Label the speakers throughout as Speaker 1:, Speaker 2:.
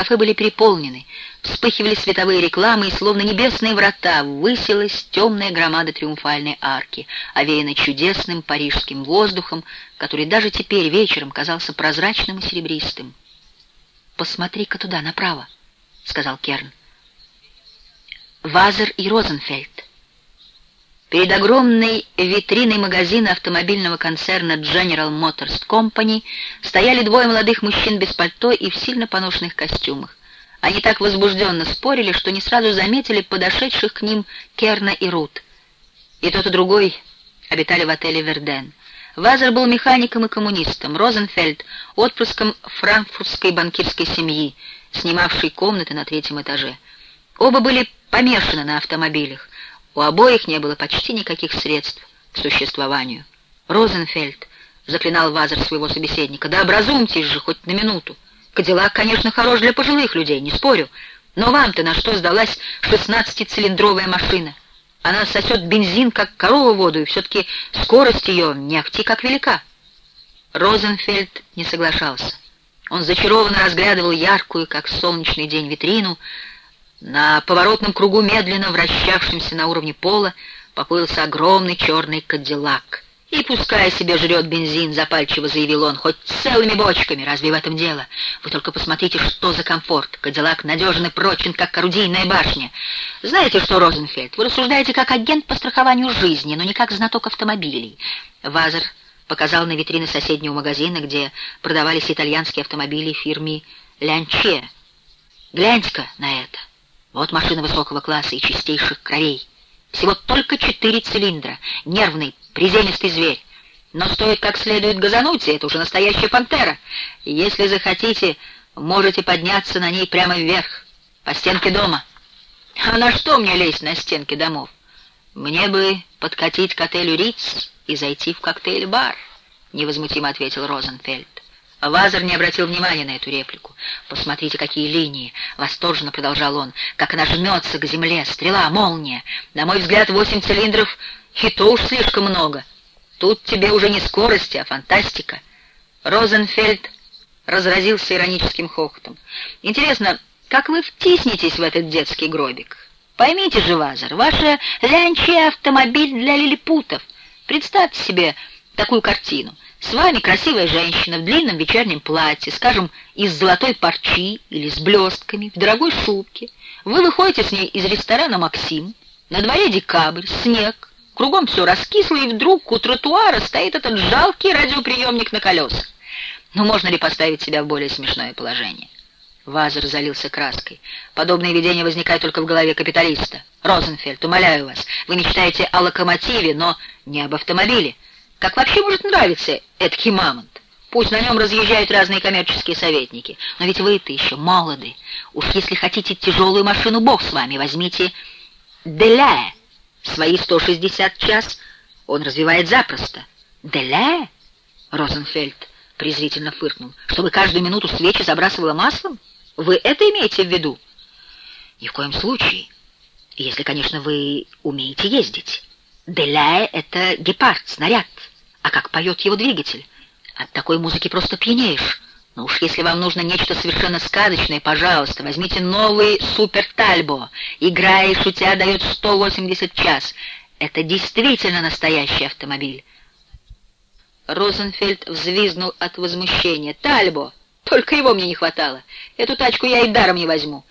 Speaker 1: Кафе были переполнены, вспыхивали световые рекламы, и словно небесные врата высилась темная громада триумфальной арки, овеянная чудесным парижским воздухом, который даже теперь вечером казался прозрачным и серебристым. «Посмотри-ка туда, направо», — сказал Керн. «Вазер и Розенфельд». Перед огромной витриной магазина автомобильного концерна General Motors Company стояли двое молодых мужчин без пальто и в сильно поношенных костюмах. Они так возбужденно спорили, что не сразу заметили подошедших к ним Керна и Рут. И тот, и другой обитали в отеле «Верден». Вазер был механиком и коммунистом, Розенфельд — отпрыском франкфуртской банкирской семьи, снимавшей комнаты на третьем этаже. Оба были помешаны на автомобилях. У обоих не было почти никаких средств к существованию. Розенфельд заклинал Вазер своего собеседника. «Да образумьтесь же хоть на минуту. Кадиллак, конечно, хорош для пожилых людей, не спорю. Но вам-то на что сдалась шестнадцатицилиндровая машина? Она сосет бензин, как корова воду, и все-таки скорость ее не ахти как велика». Розенфельд не соглашался. Он зачарованно разглядывал яркую, как солнечный день, витрину, на поворотном кругу, медленно вращавшемся на уровне пола, поплылся огромный черный кадиллак. «И пускай себе жрет бензин», — запальчиво заявил он, — «хоть целыми бочками, разве в этом дело? Вы только посмотрите, что за комфорт. Кадиллак надежен и прочен, как орудийная башня. Знаете что, Розенфельд, вы рассуждаете как агент по страхованию жизни, но не как знаток автомобилей». Вазер показал на витрины соседнего магазина, где продавались итальянские автомобили фирмы «Лянче». «Гляньте-ка на это». Вот машина высокого класса и чистейших кровей. Всего только четыре цилиндра, нервный, приземистый зверь. Но стоит как следует газануть, и это уже настоящая пантера. Если захотите, можете подняться на ней прямо вверх, по стенке дома. А на что мне лезть на стенки домов? Мне бы подкатить к отелю Риц и зайти в коктейль-бар, невозмутимо ответил Розенфельд. Вазер не обратил внимания на эту реплику. «Посмотрите, какие линии!» — восторженно продолжал он. «Как она жмется к земле! Стрела, молния! На мой взгляд, восемь цилиндров — и то уж слишком много. Тут тебе уже не скорость, а фантастика!» Розенфельд разразился ироническим хохотом. «Интересно, как вы втиснетесь в этот детский гробик? Поймите же, Вазер, ваша лянче автомобиль для лилипутов. Представьте себе такую картину — с вами красивая женщина в длинном вечернем платье, скажем, из золотой парчи или с блестками, в дорогой шубке. Вы выходите с ней из ресторана «Максим». На дворе декабрь, снег, кругом все раскисло, и вдруг у тротуара стоит этот жалкий радиоприемник на колесах. Ну, можно ли поставить себя в более смешное положение? Вазер залился краской. Подобные видения возникают только в голове капиталиста. Розенфельд, умоляю вас, вы мечтаете о локомотиве, но не об автомобиле. Как вообще может нравиться эдакий мамонт? Пусть на нем разъезжают разные коммерческие советники. Но ведь вы-то еще молоды. Уж если хотите тяжелую машину, бог с вами, возьмите Деля. Свои 160 час он развивает запросто. Деля? Розенфельд презрительно фыркнул. Чтобы каждую минуту свечи забрасывала маслом? Вы это имеете в виду? Ни в коем случае. Если, конечно, вы умеете ездить. Деля — это гепард, снаряд. А как поет его двигатель? От такой музыки просто пьянеешь. Ну уж если вам нужно нечто совершенно сказочное, пожалуйста, возьмите новый Супер Тальбо. Играя и шутя дает 180 час. Это действительно настоящий автомобиль. Розенфельд взвизнул от возмущения. «Тальбо! Только его мне не хватало. Эту тачку я и даром не возьму.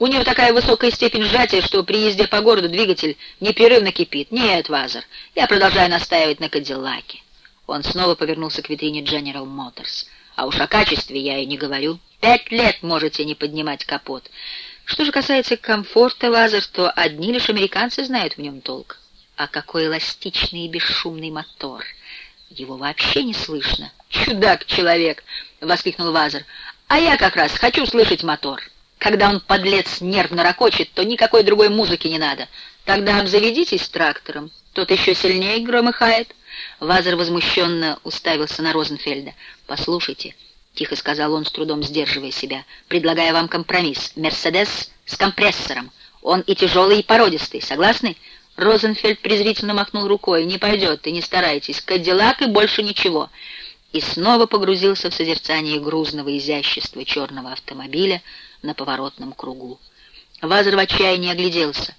Speaker 1: У нее такая высокая степень сжатия, что при езде по городу двигатель непрерывно кипит. Нет, Вазер, я продолжаю настаивать на Кадиллаке. Он снова повернулся к витрине General Motors. А уж о качестве я и не говорю. Пять лет можете не поднимать капот. Что же касается комфорта, Вазер, то одни лишь американцы знают в нем толк. А какой эластичный и бесшумный мотор! Его вообще не слышно. «Чудак-человек!» — воскликнул Вазер. «А я как раз хочу слышать мотор. Когда он, подлец, нервно ракочет, то никакой другой музыки не надо. Тогда обзаведитесь трактором. Тот еще сильнее громыхает». Вазер возмущенно уставился на Розенфельда. «Послушайте», — тихо сказал он, с трудом сдерживая себя, «предлагая вам компромисс. Мерседес с компрессором. Он и тяжелый, и породистый. Согласны?» Розенфельд презрительно махнул рукой. «Не пойдет, и не старайтесь. Кадиллак и больше ничего». И снова погрузился в созерцание грузного изящества черного автомобиля на поворотном кругу. Вазер в отчаянии огляделся.